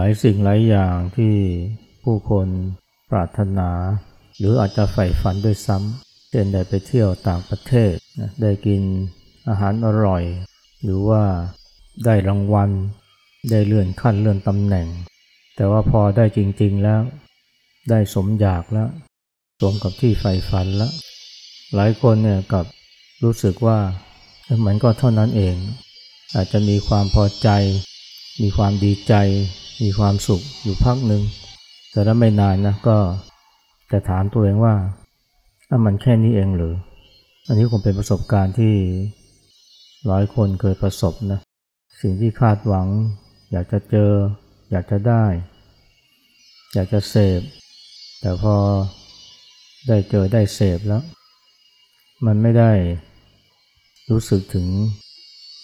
หลายสิ่งหลายอย่างที่ผู้คนปรารถนา หรืออาจจะใฝ่ฝันด้วยซ้ำเช่นได้ไปเที่ยวต่างประเทศ ได้กินอาหารอร่อย หรือว่าได้รางวัล ได้เลื่อนขั้นเลื่อนตำแหน่ง แต่ว่าพอได้จริง ๆแล้ว ได้สมอยากแล้วสมกับที่ใฝ่ฝันแล้ว หลายคนเนี่ยกับรู้สึกว่าเหมือนก็เท่านั้นเอง อาจจะมีความพอใจ มีความดีใจ มีความสุขอยู่พักหนึ่งแต่แล้วไม่นานนะก็จะถามตัวเองว่าถ้ามันแค่นี้เองหรือ อันนี้คงเป็นประสบการณ์ที่หลายคนเคยประสบนะสิ่งที่คาดหวัง อยากจะเจอ อยากจะได้ อยากจะเสพ แต่พอได้เจอได้เสพแล้ว มันไม่ได้รู้สึกถึง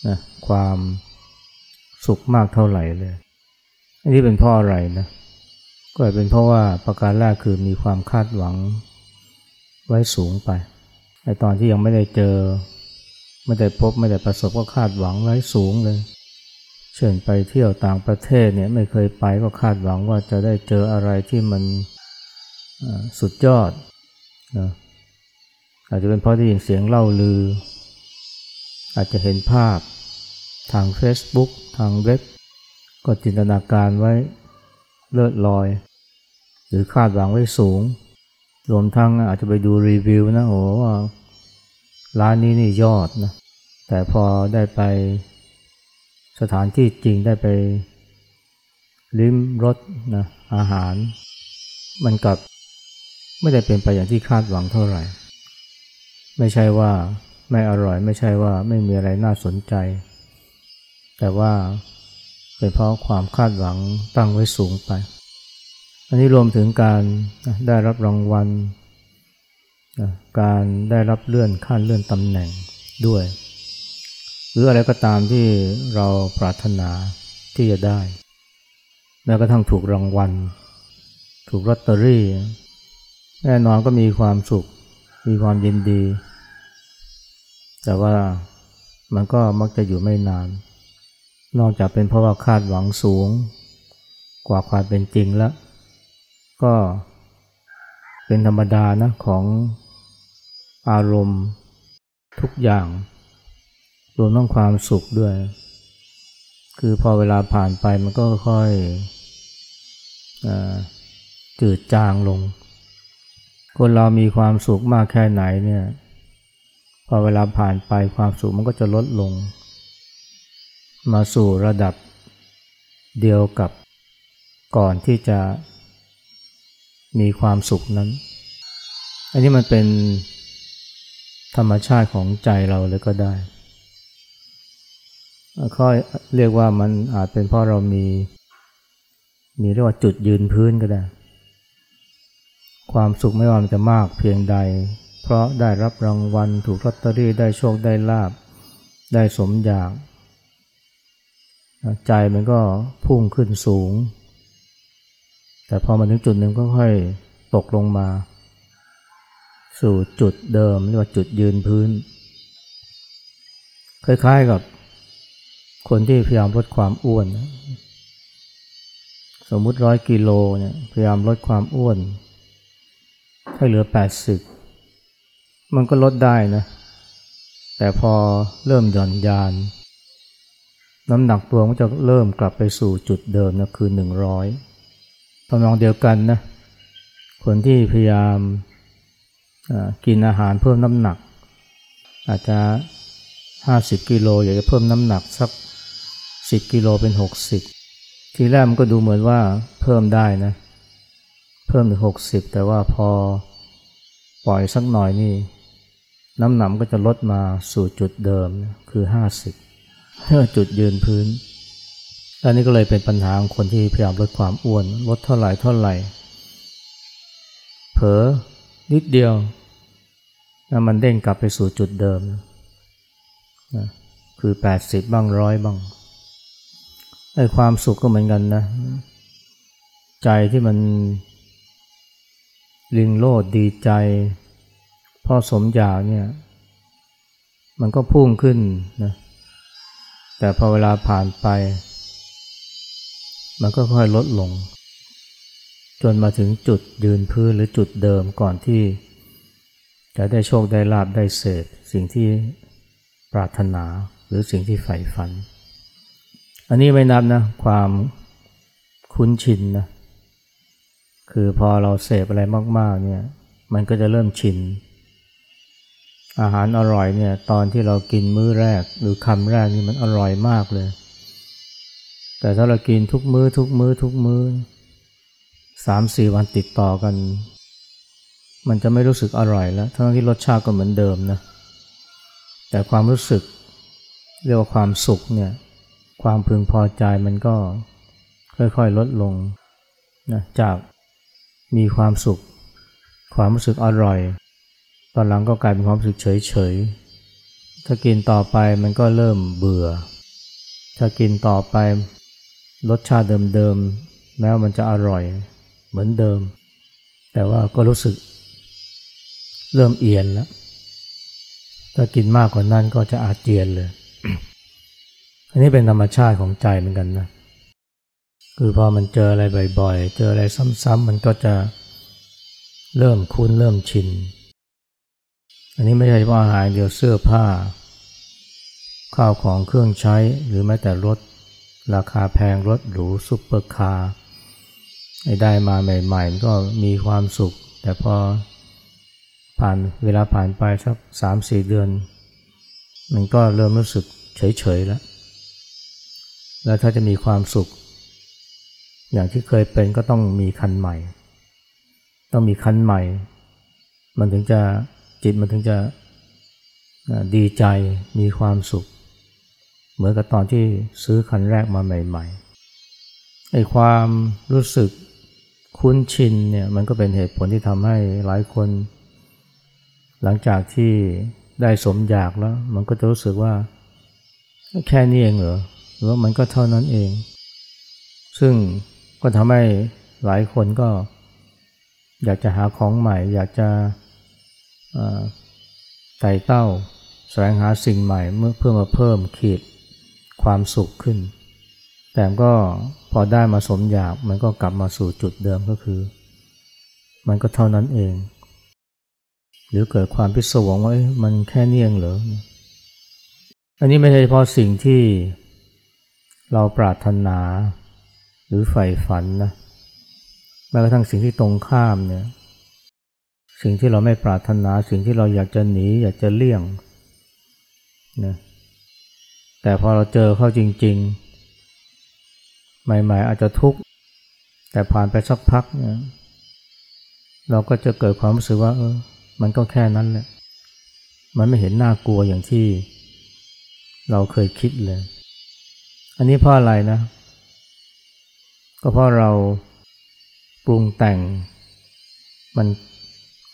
นะความสุขมากเท่าไหร่เลย อันนี้เป็นเพราะอะไรนะ ก็เป็นเพราะว่าประการแรกคือมีความคาดหวังไว้สูงไปในตอนที่ยังไม่ได้เจอ ไม่ได้พบไม่ได้ประสบก็คาดหวังไว้สูงเลยเช่นไปเที่ยวต่างประเทศเนี่ยไม่เคยไปก็คาดหวังว่าจะได้เจออะไรที่มันสุดยอดนะอาจจะเป็นเพราะได้ยินเสียงเล่าลือ อาจจะเห็นภาพทาง Facebook ทางเว็บ ก็จินตนาการไว้เลิศลอย หรือคาดหวังไว้สูง รวมทั้งอาจจะไปดูรีวิวนะโอ้ว่าร้านนี้นี่ยอดนะ แต่พอได้ไปสถานที่จริงได้ไป ลิ้มรสนะอาหาร มันกลับไม่ได้เป็นไปอย่างที่คาดหวังเท่าไหร่ ไม่ใช่ว่าไม่อร่อยไม่ใช่ว่าไม่มีอะไรน่าสนใจ แต่ว่า เป็นเพราะความคาดหวังตั้งไว้สูงไป อันนี้รวมถึงการได้รับรางวัล การได้รับเลื่อนขั้นเลื่อนตำแหน่งด้วย หรืออะไรก็ตามที่เราปรารถนาที่จะได้ แม้กระทั่งถูกรางวัล ถูกลอตเตอรี่ แน่นอนก็มีความสุข มีความยินดี แต่ว่ามันก็มักจะอยู่ไม่นาน นอกจากเป็นเพราะว่าคาดหวังสูง กว่าความเป็นจริงแล้ว ก็เป็นธรรมดานะของอารมณ์ทุกอย่าง รวมทั้งความสุขด้วย คือพอเวลาผ่านไปมันก็ค่อยจืดจางลง คนเรามีความสุขมากแค่ไหนเนี่ย พอเวลาผ่านไปความสุขมันก็จะลดลง มาสู่ระดับเดียวกับก่อนที่จะมีความสุขนั้น อันนี้มันเป็นธรรมชาติของใจเราเลยก็ได้ค่อยเรียกว่ามันอาจเป็นเพราะเรามี มีเรียกว่าจุดยืนพื้นก็ได้ ความสุขไม่ว่ามันจะมากเพียงใด เพราะได้รับรางวัล ถูกลอตเตอรี่ได้โชคได้ลาบ ได้สมอยาก ใจมันก็พุ่งขึ้นสูง แต่พอมาถึงจุดหนึ่งก็ค่อยตกลงมา สู่จุดเดิมเรียกว่าจุดยืนพื้น คล้ายๆกับคนที่พยายามลดความอ้วน สมมุติร้อยกิโลเนี่ยพยายามลดความอ้วน ให้เหลือแปดสิบมันก็ลดได้นะ แต่พอเริ่มหย่อนยานน้ น้ำหนักตัวก็จะเริ่มกลับไปสู่จุดเดิมนะคือหนึ่งร้อยตำนองเดียวกันนะคนที่พยายามกินอาหารเพิ่มน้ำหนัก อาจจะห้าสิบกิโลอยากจะเพิ่มน้ำหนักสักสิบกิโลเป็นหกสิบทีแรกมันก็ดูเหมือนว่าเพิ่มได้นะ เพิ่มถึงหกสิบแต่ว่าพอปล่อยสักหน่อยนี่ น้ำหนักก็จะลดมาสู่จุดเดิมคือห้าสิบ จุดยืนพื้นอันนี้ก็เลยเป็นปัญหาของคนที่พยายามลดความอ้วนลดเท่าไหร่เท่าไหร่ เผลอนิดเดียวแล้วมันเด้งกลับไปสู่จุดเดิมนะคือแปดสิบบ้างร้อยบ้างไอ้ความสุขก็เหมือนกันนะ ใจที่มันลิงโลดดีใจพอสมอยากเนี่ย มันก็พุ่งขึ้นนะ แต่พอเวลาผ่านไป มันก็ค่อยลดลง จนมาถึงจุดยืนพื้นหรือจุดเดิมก่อนที่ จะได้โชคได้ลาบได้เสพสิ่งที่ปรารถนาหรือสิ่งที่ใฝ่ฝัน อันนี้ไม่นับนะ ความคุ้นชินนะ คือพอเราเสพอะไรมาก ๆ เนี่ย มันก็จะเริ่มชิน อาหารอร่อยเนี่ยตอนที่เรากินมื้อแรก หรือคำแรกนี่มันอร่อยมากเลย แต่ถ้าเรากินทุกมื้อทุกมื้อทุกมื้อสามสี่วันติดต่อกัน มันจะไม่รู้สึกอร่อยแล้ว ทั้งที่รสชาติก็เหมือนเดิมนะ แต่ความรู้สึกเรียกว่าความสุขเนี่ย ความพึงพอใจมันก็ค่อยๆลดลงนะจากมีความสุข ความรู้สึกอร่อย ตอนหลังก็กลายเป็นความรู้สึกเฉยๆถ้ากินต่อไปมันก็เริ่มเบื่อ ถ้ากินต่อไปรสชาติเดิมๆ แม้มันจะอร่อยเหมือนเดิม แต่ว่าก็รู้สึก เริ่มเอียนแล้ว ถ้ากินมากกว่านั้นก็จะอาเจียนเลย อันนี้เป็นธรรมชาติของใจเหมือนกันนะ คือพอมันเจออะไรบ่อยๆ เจออะไรซ้ำๆ มันก็จะเริ่มคุ้นเริ่มชิน อันนี้ไม่ใช่เฉพาะอาหารเดียวเสื้อผ้า ข้าวของเครื่องใช้หรือแม้แต่รถ ราคาแพงรถหรูซุปเปอร์คาร์ได้มาใหม่ๆมันก็มีความสุข แต่พอผ่านเวลาผ่านไปสักสามสี่เดือน มันก็เริ่มรู้สึกเฉยๆแล้ว แล้วถ้าจะมีความสุข อย่างที่เคยเป็นก็ต้องมีคันใหม่ ต้องมีคันใหม่ มันถึงจะ จิตมันถึงจะดีใจมีความสุข เหมือนกับตอนที่ซื้อคันแรกมาใหม่ๆไอ้ความรู้สึกคุ้นชินเนี่ยมันก็เป็นเหตุผลที่ทำให้หลายคน หลังจากที่ได้สมอยากแล้ว มันก็จะรู้สึกว่า แค่นี้เองเหรอหรือว่ามันก็เท่านั้นเอง ซึ่งก็ทำให้หลายคนก็ อยากจะหาของใหม่ อยากจะ ไต่เต้าแสวงหาสิ่งใหม่เมื่อเพื่อมาเพิ่มขีดความสุขขึ้น แต่ก็พอได้มาสมอยากมันก็กลับมาสู่จุดเดิมก็คือ มันก็เท่านั้นเอง หรือเกิดความพิศวงว่ามันแค่เนียงเหรออันนี้ไม่ใช่เฉพาะสิ่งที่เราปรารถนาหรือใฝ่ฝันนะแม้กระทั่งสิ่งที่ตรงข้ามเนี่ย สิ่งที่เราไม่ปรารถนา สิ่งที่เราอยากจะหนี อยากจะเลี่ยงนะแต่พอเราเจอเข้าจริง ๆ ใหม่ ๆ อาจจะทุกข์ แต่ผ่านไปสักพักเนี่ยเราก็จะเกิดความรู้สึกว่าเออมันก็แค่นั้นแหละ มันไม่เห็นน่ากลัวอย่างที่เราเคยคิดเลย อันนี้เพราะอะไรนะ ก็เพราะเราปรุงแต่งมัน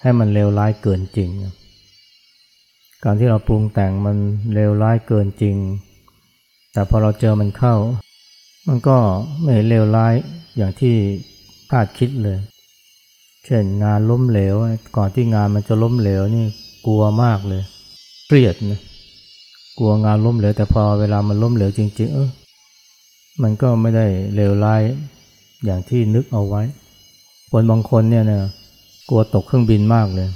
ให้มันเลวร้ายเกินจริง การที่เราปรุงแต่งมันเลวร้ายเกินจริง แต่พอเราเจอมันเข้า มันก็ไม่เลวร้ายอย่างที่คาดคิดเลย เช่นงานล้มเหลว ก่อนที่งานมันจะล้มเหลวนี่กลัวมากเลย เครียดนะกลัวงานล้มเหลวแต่พอเวลามันล้มเหลวจริง ๆ เออมันก็ไม่ได้เลวร้ายอย่างที่นึกเอาไว้คนบางคนเนี่ยนะ กลัวตกเครื่องบินมากเลย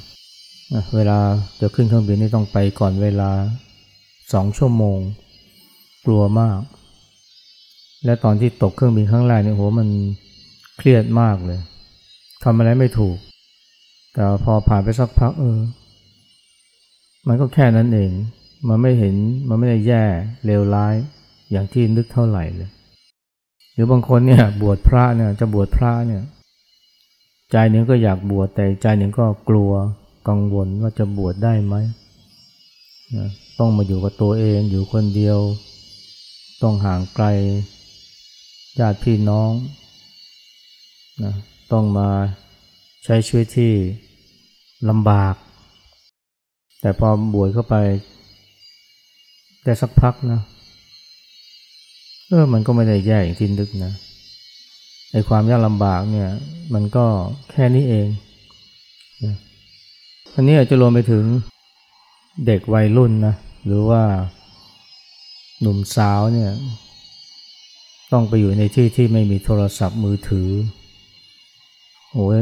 เวลาจะขึ้นเครื่องบินนี่ต้องไปก่อนเวลาสองชั่วโมง กลัวมาก และตอนที่ตกเครื่องบินครั้งแรกเนี่ยโหมันเครียดมากเลยทำอะไรไม่ถูก แต่พอผ่านไปสักพักเออ มันก็แค่นั้นเอง มันไม่เห็น มันไม่ได้แย่ เลวร้าย อย่างที่นึกเท่าไหร่เลย หรือบางคนเนี่ย บวชพระเนี่ย จะบวชพระเนี่ย ใจหนึ่งก็อยากบวชแต่ใจหนึ่งก็กลัวกังวลว่าจะบวชได้ไหมต้องมาอยู่กับตัวเองอยู่คนเดียว ต้องห่างไกลญาติพี่น้องนะต้องมาใช้ชีวิตที่ลำบาก แต่พอบวชเข้าไปได้สักพักนะเออมันก็ไม่ได้แย่อย่างที่นึกนะ ไอ้ความยากลำบากเนี่ย มันก็แค่นี้เองอันนี้จะรวมไปถึงเด็กวัยรุ่นนะหรือว่าหนุ่มสาวเนี่ย ต้องไปอยู่ในที่ที่ไม่มีโทรศัพท์มือถือโอ้ย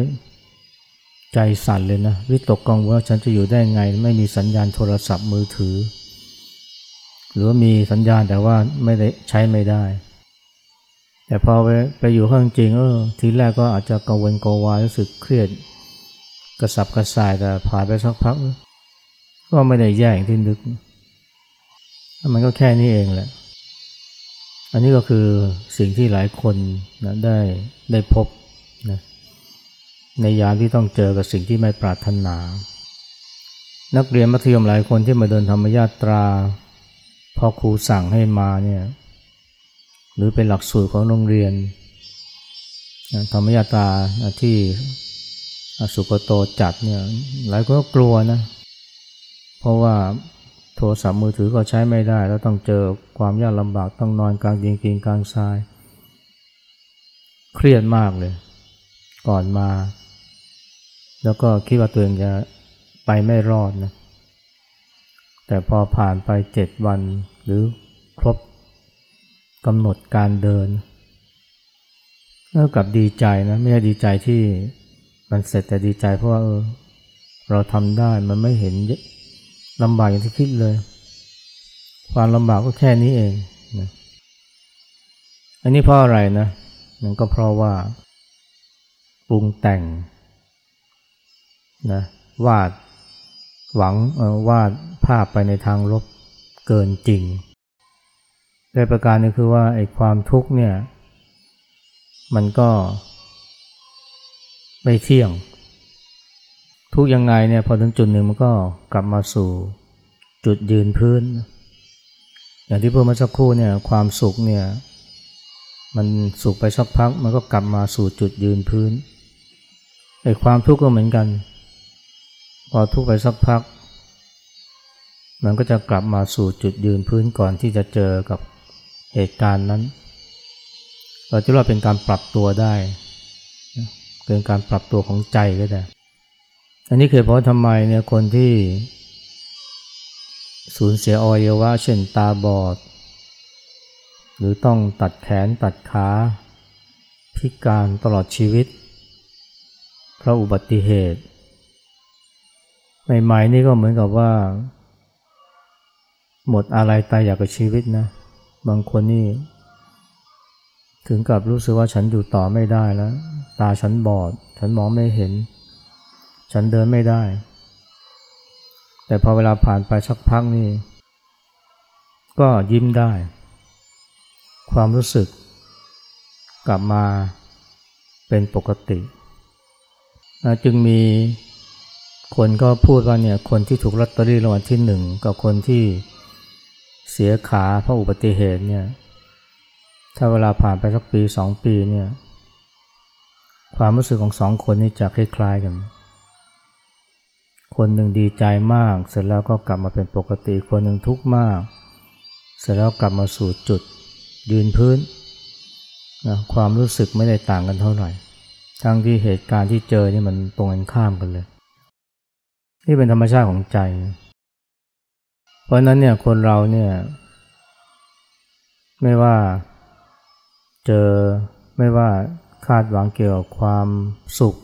ใจสั่นเลยนะ วิตกกังวลว่าฉันจะอยู่ได้ไง ไม่มีสัญญาณโทรศัพท์มือถือ หรือมีสัญญาณแต่ว่าไม่ได้ใช้ไม่ได้ แต่พอไปไปอยู่ข้างจริงเออทีแรกก็อาจจะกังวลกวายรู้สึกเครียด กระสับกระส่ายแต่ผ่านไปสักพัก ก็ไม่ได้แย่อย่างที่นึก มันก็แค่นี้เองแหละ อันนี้ก็คือสิ่งที่หลายคนนะได้ได้พบนะในยามที่ต้องเจอกับสิ่งที่ไม่ปรารถนา นักเรียนมัธยมหลายคนที่มาเดินธรรมยาตราพอครูสั่งให้มาเนี่ย หรือเป็นหลักสูตรของโรงเรียนธรรมยาตาที่สุกโตจัดเนี่ยหลายคนก็กลัวนะ เพราะว่าโทรศัพท์มือถือก็ใช้ไม่ได้ แล้วต้องเจอความยากลำบากต้องนอนกลางดินกินกลางทราย เครียดมากเลย ก่อนมา แล้วก็คิดว่าตัวเองจะไปไม่รอดนะแต่พอผ่านไปเจ็ดวันหรือครบ กำหนดการเดินแล้วกับดีใจนะไม่ใช่ดีใจที่มันเสร็จแต่ดีใจเพราะว่าเออเราทำได้มันไม่เห็นลำบากอย่างที่คิดเลย ความลำบากก็แค่นี้เองนะอันนี้เพราะอะไรนะนั่นก็เพราะว่าปรุงแต่งนะวาดหวังออวาดภาพไปในทางลบเกินจริง โดยประการนึงคือว่าไอ้ความทุกข์เนี่ย มันก็ไม่เที่ยง ทุกยังไงเนี่ยพอถึงจุดหนึ่งมันก็กลับมาสู่จุดยืนพื้น อย่างที่พูดมาสักครู่เนี่ยความสุขเนี่ย มันสุขไปสักพัก มันก็กลับมาสู่จุดยืนพื้นไอ้ความทุกข์ก็เหมือนกัน พอทุกข์ไปสักพัก มันก็จะกลับมาสู่จุดยืนพื้นก่อนที่จะเจอกับ เหตุการณ์นั้น เราจะว่าเป็นการปรับตัวได้เป็นการปรับตัวของใจก็ได้ อันนี้คือเพราะทำไมเนี่ยคนที่สูญเสียอวัยวะเช่นตาบอด หรือต้องตัดแขนตัดขาพิการตลอดชีวิต เพราะอุบัติเหตุ ใหม่ๆนี่ก็เหมือนกับว่า หมดอะไรตายอยากกับชีวิตนะ บางคนนี่ ถึงกับรู้สึกว่าฉันอยู่ต่อไม่ได้แล้ว ตาฉันบอด ฉันมองไม่เห็น ฉันเดินไม่ได้ แต่พอเวลาผ่านไปสักพักนี่ ก็ยิ้มได้ ความรู้สึก กลับมาเป็นปกติจึงมีคนก็พูดว่าเนี่ยคนที่ถูกลอตเตอรี่รางวัลที่หนึ่งกับคนที่ เสียขาเพราะอุบัติเหตุเนี่ย ถ้าเวลาผ่านไปสักปีสองปีเนี่ย ความรู้สึกของสองคนนี้จะคล้ายๆกัน คนหนึ่งดีใจมาก เสร็จแล้วก็กลับมาเป็นปกติ คนหนึ่งทุกข์มาก เสร็จแล้วกลับมาสู่จุดยืนพื้นนะความรู้สึกไม่ได้ต่างกันเท่าไหร่ ทั้งที่เหตุการณ์ที่เจอนี่มันตรงกันข้ามกันเลย นี่เป็นธรรมชาติของใจ ราะนั้นเนี่ยคนเราเนี่ย ไม่ว่าเจอไม่ว่าคาดหวังเกี่ยวกับความสุข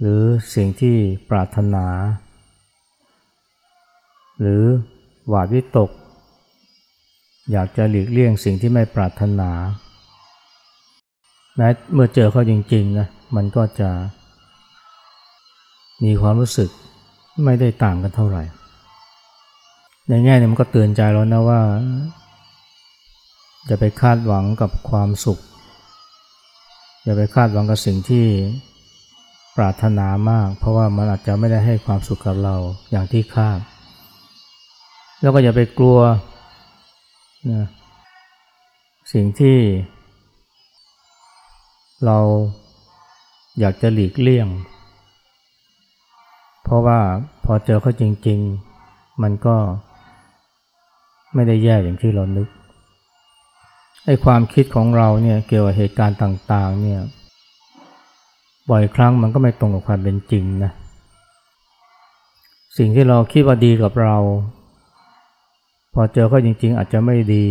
หรือสิ่งที่ปรารถนา หรือหวาดวิตก อยากจะหลีกเลี่ยงสิ่งที่ไม่ปรารถนาแม้เมื่อเจอเขาจริงๆนะมันก็จะมีความรู้สึกไม่ได้ต่างกันเท่าไหร่ ในแง่เนี้มันก็เตือนใจเรานะว่าอย่าไปคาดหวังกับความสุข อย่าไปคาดหวังกับสิ่งที่ปรารถนามาก เพราะว่ามันอาจจะไม่ได้ให้ความสุขกับเราอย่างที่คาด แล้วก็อย่าไปกลัวนะสิ่งที่ เราอยากจะหลีกเลี่ยง เพราะว่าพอเจอเขาจริง ๆ มันก็ ไม่ได้แย่อย่างที่เรานึกไอ้ความคิดของเราเนี่ยเกี่ยวกับเหตุการณ์ต่าง ๆ เนี่ย บ่อยครั้งมันก็ไม่ตรงกับความเป็นจริงนะ สิ่งที่เราคิดว่าดีกับเรา พอเจอก็จริง ๆ อาจจะไม่ดี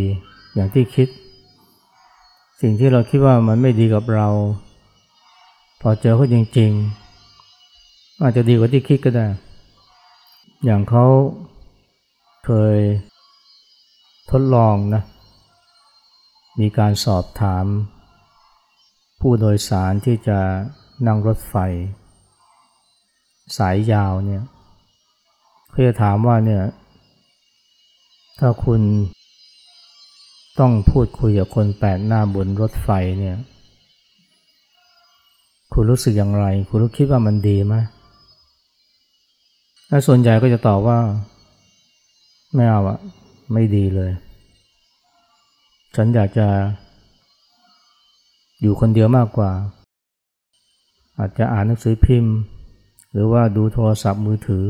อย่างที่คิด สิ่งที่เราคิดว่ามันไม่ดีกับเรา พอเจอเขาจริง ๆ อาจจะดีกว่าที่คิดก็ได้ อย่างเขาเคย ทดลองนะมีการสอบถาม ผู้โดยสารที่จะนั่งรถไฟ สายยาวเนี่ยเขาจะถามว่าเนี่ยถ้าคุณต้องพูดคุยกับคนแปลกหน้าบนรถไฟเนี่ย คุณรู้สึกอย่างไร คุณรู้คิดว่ามันดีไหมและส่วนใหญ่ก็จะตอบว่า ไม่เอาอะ ไม่ดีเลย ฉันอยากจะ อยู่คนเดียวมากกว่า อาจจะอ่านหนังสือพิมพ์ หรือว่าดูโทรศัพท์มือถือ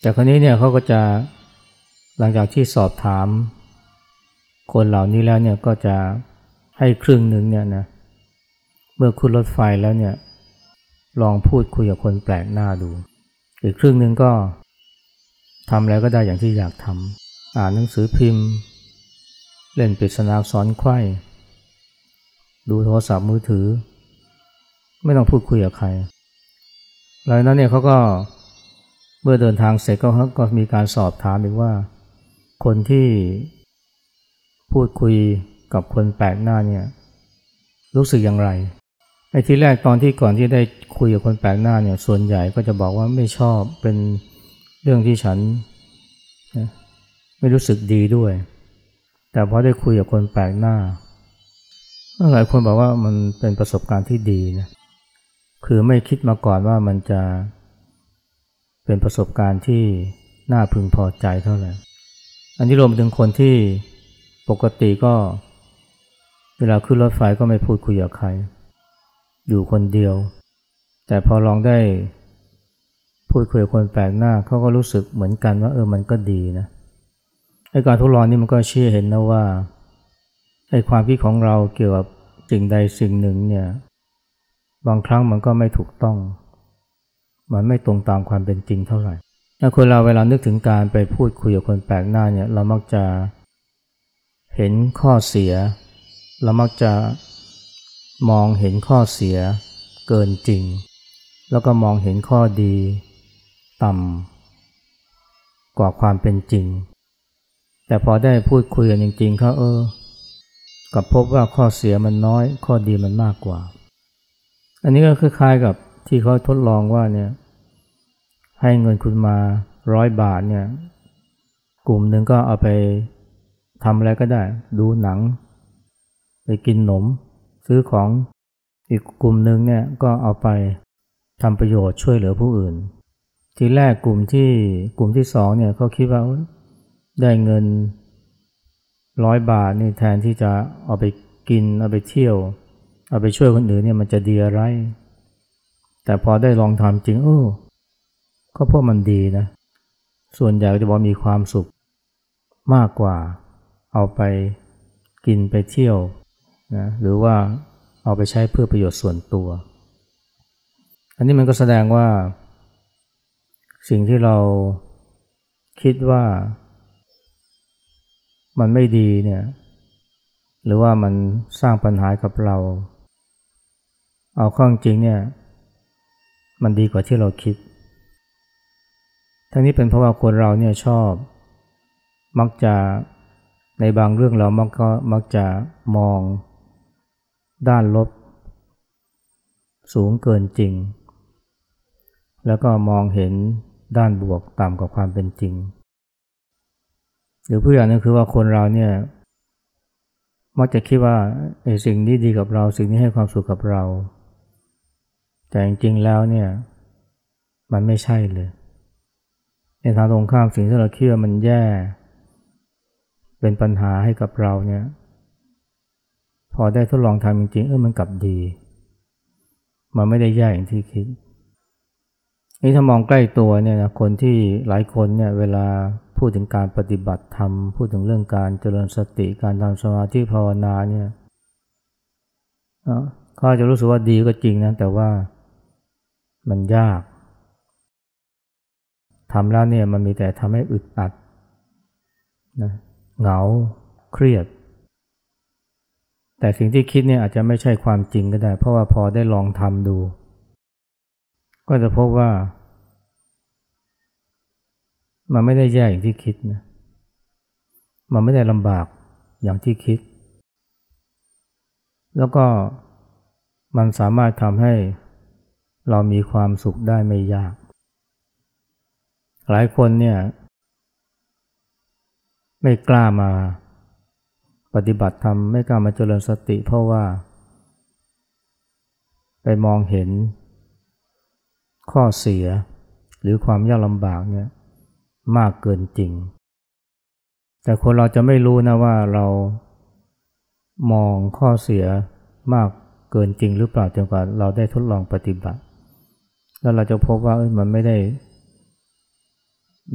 แต่คนนี้เนี่ยเขาก็จะหลังจากที่สอบถาม คนเหล่านี้แล้วเนี่ยก็จะให้ครึ่งหนึ่งเนี่ยนะเมื่อขึ้นรถไฟแล้วเนี่ยลองพูดคุยกับคนแปลกหน้าดู อีกครึ่งหนึ่งก็ทำอะไรก็ได้อย่างที่อยากทำ อ่านหนังสือพิมพ์ เล่นปริศนาสอนไข้ดูโทรศัพท์มือถือ ไม่ต้องพูดคุยกับใครหลังนั้นเนี่ยเขาก็เมื่อเดินทางเสร็จก็ก็มีการสอบถามอีกว่า คนที่พูดคุยกับคนแปลกหน้าเนี่ยรู้สึกอย่างไรไอ้ที่แรกตอนที่ก่อนที่ได้คุยกับคนแปลกหน้าเนี่ยส่วนใหญ่ก็จะบอกว่าไม่ชอบเป็นเรื่องที่ฉัน ไม่รู้สึกดีด้วย แต่พอได้คุยกับคนแปลกหน้า หลายคนบอกว่ามันเป็นประสบการณ์ที่ดีนะคือไม่คิดมาก่อนว่ามันจะเป็นประสบการณ์ที่น่าพึงพอใจเท่าไหร่ อันนี้รวมถึงคนที่ปกติก็ เวลาขึ้นรถไฟก็ไม่พูดคุยกับใคร อยู่คนเดียว แต่พอลองได้พูดคุยกับคนแปลกหน้าเขาก็รู้สึกเหมือนกันว่าเออมันก็ดีนะ ไอ้การทดลองนี่มันก็ชื่อเห็นนะว่าไอ้ความคิดของเราเกี่ยวกับสิ่งใดสิ่งหนึ่งเนี่ย บางครั้งมันก็ไม่ถูกต้อง มันไม่ตรงตามความเป็นจริงเท่าไหร่ถ้าคนเราเวลานึกถึงการไปพูดคุยกับคนแปลกหน้าเนี่ย เรามักจะเห็นข้อเสีย เรามักจะมองเห็นข้อเสียเกินจริง แล้วก็มองเห็นข้อดี ต่ำกว่าความเป็นจริง แต่พอได้พูดคุยกันจริง ๆเขาเออกับพบว่าข้อเสียมันน้อย ข้อดีมันมากกว่า อันนี้ก็คล้ายๆกับที่เขาทดลองว่าเนี่ย ให้เงินคุณมาร้อยบาทเนี่ย กลุ่มหนึ่งก็เอาไปทำอะไรก็ได้ ดูหนัง ไปกินขนม ซื้อของอีกกลุ่มหนึ่งเนี่ยก็เอาไปทำประโยชน์ช่วยเหลือผู้อื่น ทีแรกกลุ่มที่กลุ่มที่สองเนี่ยเขาคิดว่า ได้เงินร้อยบาทนี่แทนที่จะเอาไปกินเอาไปเที่ยว เอาไปช่วยคนอื่นเนี่ยมันจะดีอะไร แต่พอได้ลองทำจริงเออก็เพราะมันดีนะ ส่วนใหญ่จะบอกมีความสุขมากกว่า เอาไปกินไปเที่ยวนะหรือว่าเอาไปใช้เพื่อประโยชน์ส่วนตัว อันนี้มันก็แสดงว่า สิ่งที่เราคิดว่า มันไม่ดีเนี่ยหรือว่ามันสร้างปัญหากับเรา เอาข้องจริงเนี่ย มันดีกว่าที่เราคิด ทั้งนี้เป็นเพราะว่าคนเราเนี่ยชอบ มักจะในบางเรื่องเรามักก็มักจะมองด้านลบ สูงเกินจริง แล้วก็มองเห็นด้านบวกต่ำกว่าความเป็นจริง หรือผู้อย่างนึงคือว่าคนเราเนี่ยมักจะคิดว่าไอ้สิ่งนี้ดีกับเราสิ่งนี้ให้ความสุขกับเรา แต่จริงๆแล้วเนี่ย มันไม่ใช่เลย ในทางตรงข้ามสิ่งที่เราคิดว่ามันแย่ เป็นปัญหาให้กับเราเนี่ย พอได้ทดลองทำจริงๆเออมันกลับดี มันไม่ได้แย่อย่างที่คิดนี่ถ้ามองใกล้ตัวเนี่ยนะคนที่หลายคนเนี่ยเวลา พูดถึงการปฏิบัติธรรม พูดถึงเรื่องการเจริญสติการทำสมาธิภาวนาเนี่ยเขาจะรู้สึกว่าดีก็จริงนะแต่ว่ามันยากทำแล้วเนี่ยมันมีแต่ทำให้อึดอัดนะเหงาเครียด แต่สิ่งที่คิดเนี่ยอาจจะไม่ใช่ความจริงก็ได้ เพราะว่าพอได้ลองทำดู ก็จะพบว่า มันไม่ได้แย่อย่างที่คิดนะ มันไม่ได้ลำบากอย่างที่คิด แล้วก็มันสามารถทำให้เรามีความสุขได้ไม่ยาก หลายคนเนี่ย ไม่กล้ามาปฏิบัติธรรมไม่กล้ามาเจริญสติ เพราะว่า ไปมองเห็นข้อเสียหรือความยากลำบากเนี่ย มากเกินจริง แต่คนเราจะไม่รู้นะว่าเรามองข้อเสียมากเกินจริงหรือเปล่าจนกว่าเราได้ทดลองปฏิบัติ แล้วเราจะพบว่ามันไม่ได้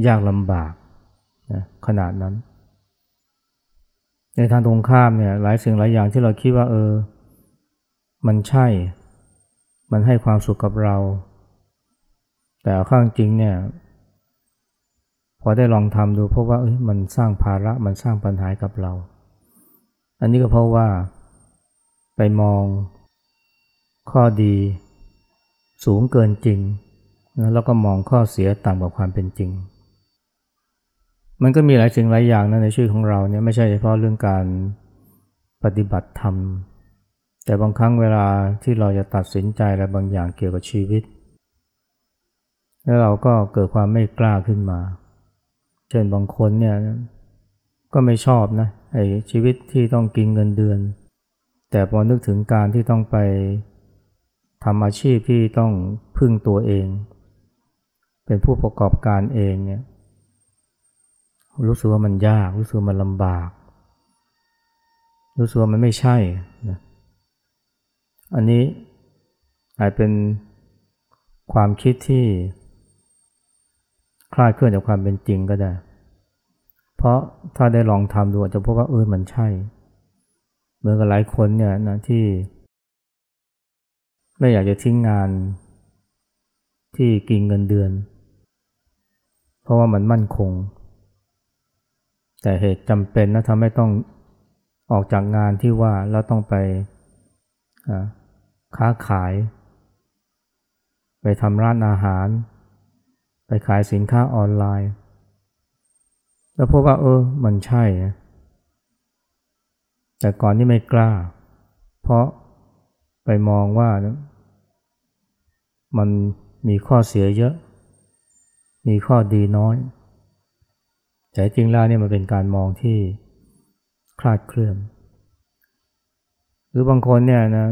ยากลำบากนะขนาดนั้น ในทางตรงข้ามเนี่ยหลายสิ่งหลายอย่างที่เราคิดว่าเออ มันใช่ มันให้ความสุขกับเรา แต่ข้างจริงเนี่ย พอได้ลองทำดูพบว่ามันสร้างภาระมันสร้างปัญหากับเรา อันนี้ก็เพราะว่าไปมองข้อดีสูงเกินจริงนะแล้วก็มองข้อเสียต่ำกว่าความเป็นจริง มันก็มีหลายสิ่งหลายอย่างนะในชีวิตของเราเนี่ยไม่ใช่เฉพาะเรื่องการปฏิบัติธรรม แต่บางครั้งเวลาที่เราจะตัดสินใจอะไรบางอย่างเกี่ยวกับชีวิต แล้วเราก็เกิดความไม่กล้าขึ้นมา เช่นบางคนเนี่ยก็ไม่ชอบนะไอ้ชีวิตที่ต้องกินเงินเดือน แต่พอนึกถึงการที่ต้องไปทำอาชีพที่ต้องพึ่งตัวเอง เป็นผู้ประกอบการเองเนี่ยรู้สึกว่ามันยากรู้สึกมันลำบาก รู้สึกว่ามันไม่ใช่นะอันนี้อาจเป็นความคิดที่ คลาดเคลื่อนจากความเป็นจริงก็ได้ เพราะถ้าได้ลองทำดูจะพบว่าเออมันใช่ เหมือนกับหลายคนเนี่ยนะที่ ไม่อยากจะทิ้งงานที่กินเงินเดือน เพราะว่ามันมั่นคง แต่เหตุจำเป็นนะทำให้ต้องออกจากงานที่ว่าแล้วต้องไปค้าขาย ไปทำร้านอาหาร ไปขายสินค้าออนไลน์ แล้วพบว่าเออ มันใช่ แต่ก่อนนี่ไม่กล้า เพราะไปมองว่ามันมีข้อเสียเยอะ มีข้อดีน้อย แต่จริงแล้วเนี่ยมันเป็นการมองที่คลาดเคลื่อน หรือบางคนเนี่ยนะ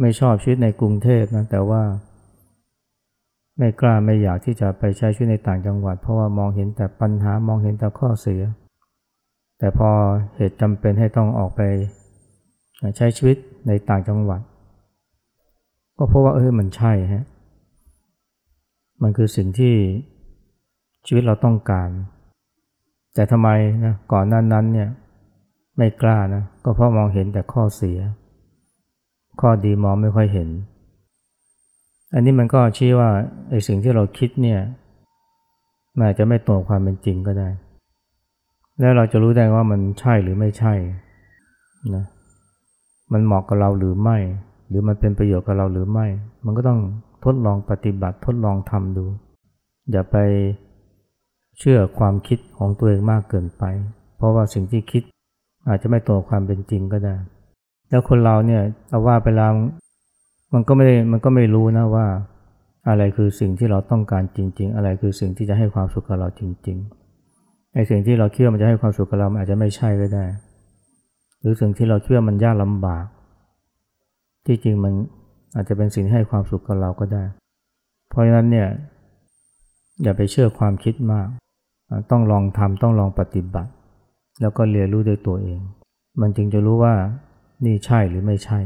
ไม่ชอบชีวิตในกรุงเทพนะ แต่ว่า ไม่กล้าไม่อยากที่จะไปใช้ชีวิตในต่างจังหวัด เพราะว่ามองเห็นแต่ปัญหามองเห็นแต่ข้อเสีย แต่พอเหตุจำเป็นให้ต้องออกไปใช้ชีวิตในต่างจังหวัด ก็เพราะว่าเออมันใช่ฮะมันคือสิ่งที่ชีวิตเราต้องการ แต่ทำไมนะก่อนนั้นนั้นเนี่ยไม่กล้านะก็เพราะมองเห็นแต่ข้อเสีย ข้อดีมองไม่ค่อยเห็น อันนี้มันก็ชี้ว่าไอ้สิ่งที่เราคิดเนี่ยมันอาจจะไม่ตรงความเป็นจริงก็ได้ แล้วเราจะรู้ได้ว่ามันใช่หรือไม่ใช่นะมันเหมาะกับเราหรือไม่ หรือมันเป็นประโยชน์กับเราหรือไม่ มันก็ต้องทดลองปฏิบัติทดลองทำดู อย่าไปเชื่อความคิดของตัวเองมากเกินไป เพราะว่าสิ่งที่คิดอาจจะไม่ตรงความเป็นจริงก็ได้ แล้วคนเราเนี่ยเอาว่าไปแล้ว มันก็ไม่ได้มันก็ไม่รู้นะว่า อะไรคือสิ่งที่เราต้องการจริง ๆ อะไรคือสิ่งที่จะให้ความสุขกับเราจริงๆไอ้สิ่งที่เราคิดว่ามันจะให้ความสุขกับเราอาจจะไม่ใช่ก็ได้ หรือสิ่งที่เราเชื่อมันยากลำบาก ที่จริงมันอาจจะเป็นสิ่งที่ให้ความสุขกับเราก็ได้ เพราะฉะนั้นเนี่ยอย่าไปเชื่อความคิดมาก ต้องลองทำต้องลองปฏิบัติ แล้วก็เรียนรู้ด้วยตัวเอง มันจึงจะรู้ว่านี่ใช่หรือไม่ใช่